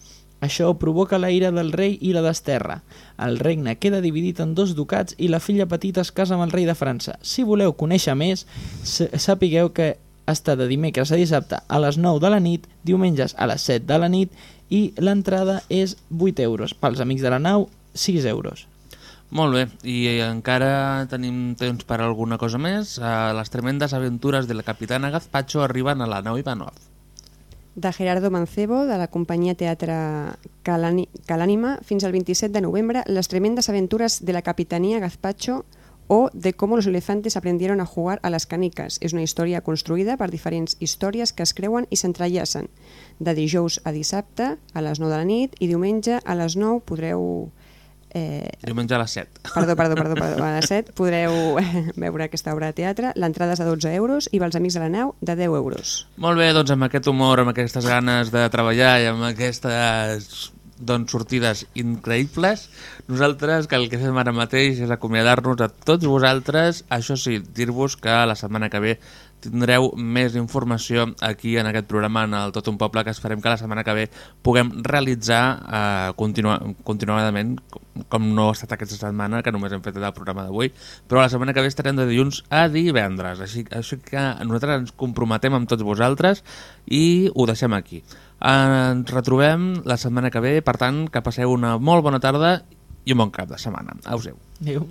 Això provoca la ira del rei i la desterra. El regne queda dividit en dos ducats i la filla petita es casa amb el rei de França. Si voleu conèixer més, sapigueu que està de dimecres a dissabte a les 9 de la nit, diumenges a les 7 de la nit i l'entrada és 8 euros. Pels amics de la nau, 6 euros. Molt bé, i encara tenim temps per alguna cosa més. Les tremendes aventures de la capitana Gazpacho arriben a la nau Ivanov de Gerardo Mancebo, de la companyia Teatre Calànima, fins al 27 de novembre, Les tremendes aventures de la Capitanía Gazpacho o de cómo los elefantes aprendieron a jugar a las canicas. És una història construïda per diferents històries que es creuen i s'entrellacen. De dijous a dissabte, a les 9 de la nit, i diumenge a les 9 podreu Eh, Diumenge a les 7. Perdó, perdó, perdó, perdó. A les 7 podreu eh, veure aquesta obra de teatre. L'entrada és de 12 euros i pels amics de la nau de 10 euros. Molt bé, doncs amb aquest humor, amb aquestes ganes de treballar i amb aquestes doncs, sortides increïbles, nosaltres que el que fem ara mateix és acomiadar-nos a tots vosaltres, això sí, dir-vos que la setmana que ve tindreu més informació aquí en aquest programa en el Tot un Poble que esperem que la setmana que ve puguem realitzar eh, continua, continuadament com, no ha estat aquesta setmana que només hem fet el programa d'avui però la setmana que ve estarem de dilluns a divendres així, així que nosaltres ens comprometem amb tots vosaltres i ho deixem aquí ens retrobem la setmana que ve per tant que passeu una molt bona tarda i un bon cap de setmana. Au, Adéu.